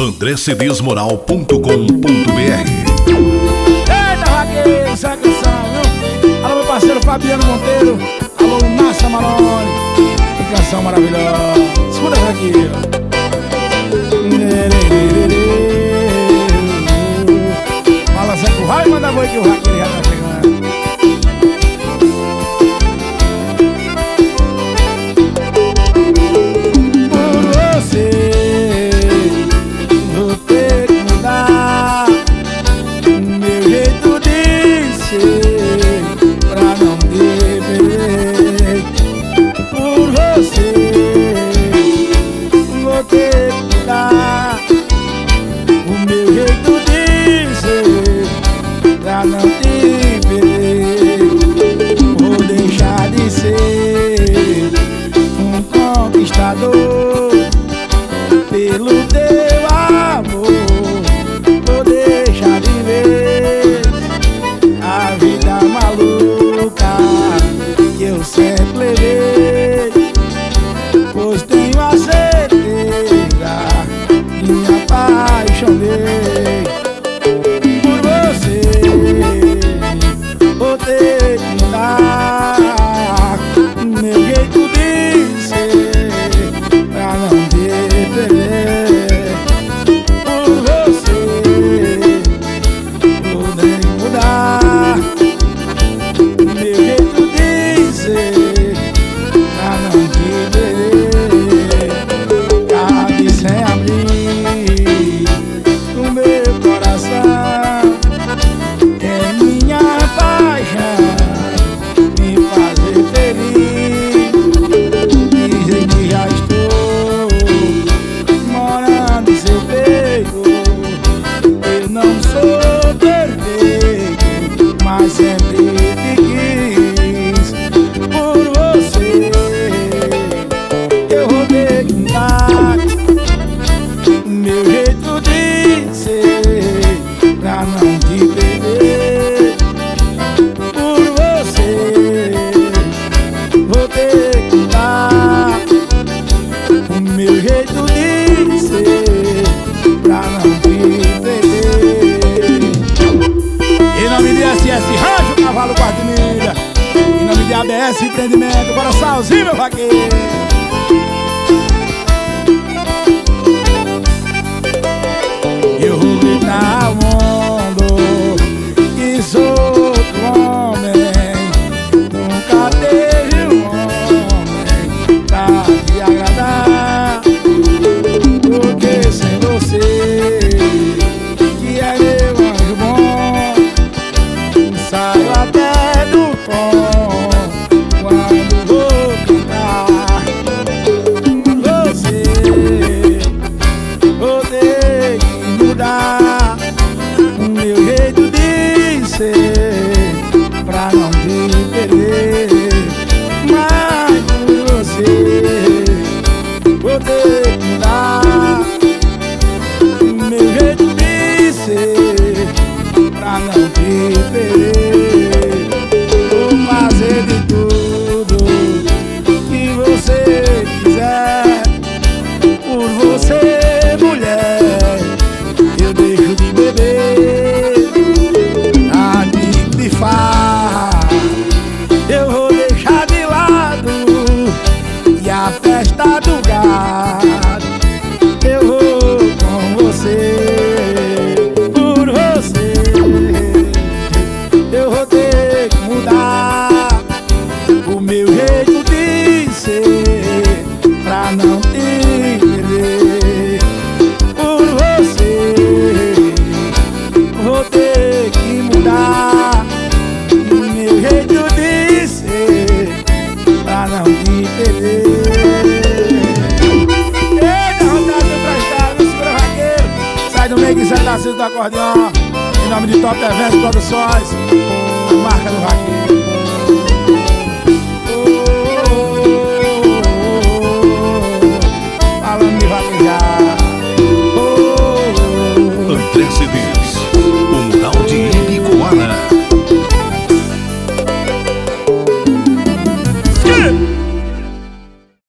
andrecedesmoral.com.br Eita, vaqueiro, Zé viu? Alô, meu parceiro Fabiano Monteiro. Alô, Massa Malone. Que canção maravilhosa. Escuta essa aqui. Fala, Zé, vai mandar boi que o vaqueiro. de ABS empreendimento. Bora salzinho, meu vaqueiro. não te. Narciso do Acordeão, em nome de Top Events Produções, marca do Raquel.